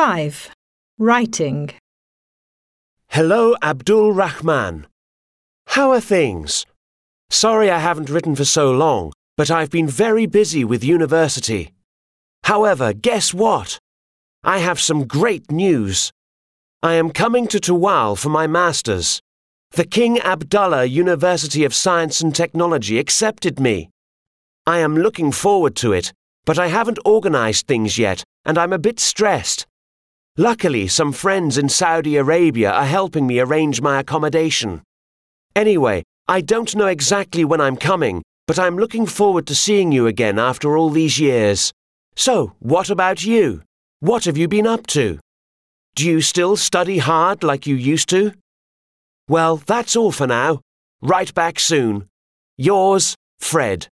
5. Writing. Hello, Abdulrahman. How are things? Sorry I haven't written for so long, but I've been very busy with university. However, guess what? I have some great news. I am coming to Thuwal for my master's. The King Abdullah University of Science and Technology accepted me. I am looking forward to it, but I haven't organized things yet, and I'm a bit stressed. Luckily, some friends in Saudi Arabia are helping me arrange my accommodation. Anyway, I don't know exactly when I'm coming, but I'm looking forward to seeing you again after all these years. So, what about you? What have you been up to? Do you still study hard like you used to? Well, that's all for now. Write back soon. Yours, Fred.